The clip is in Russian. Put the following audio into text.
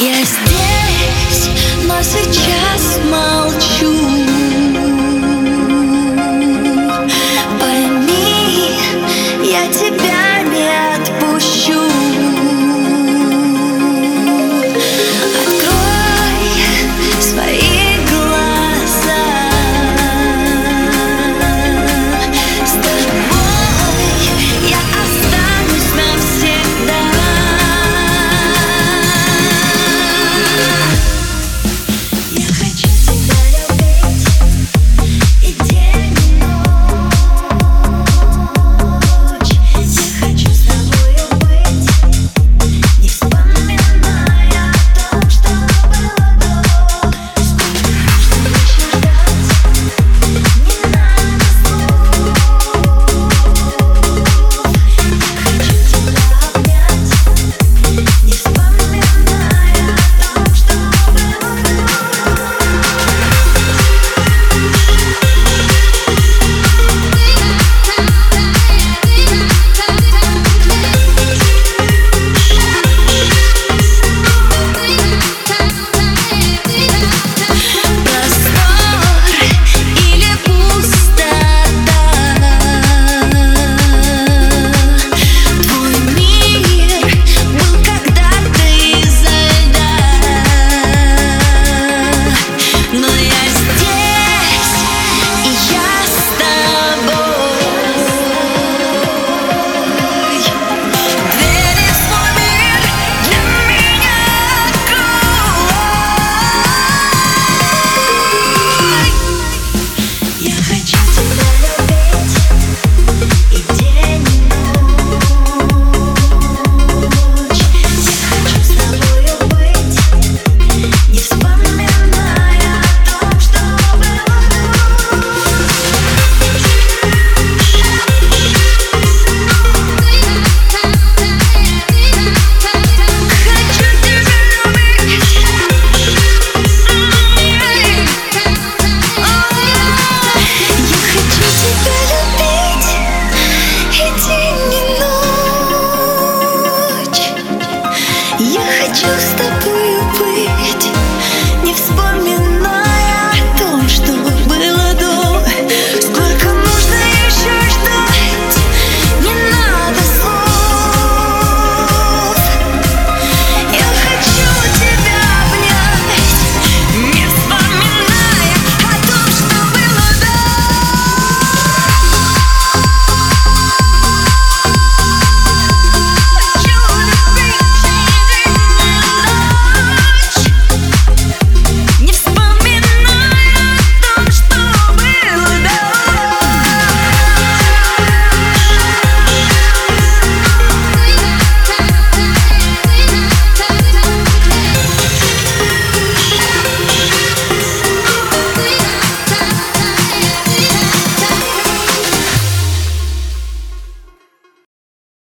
Я здесь, но сейчас молчу. Пойми, я тебя не отпущу.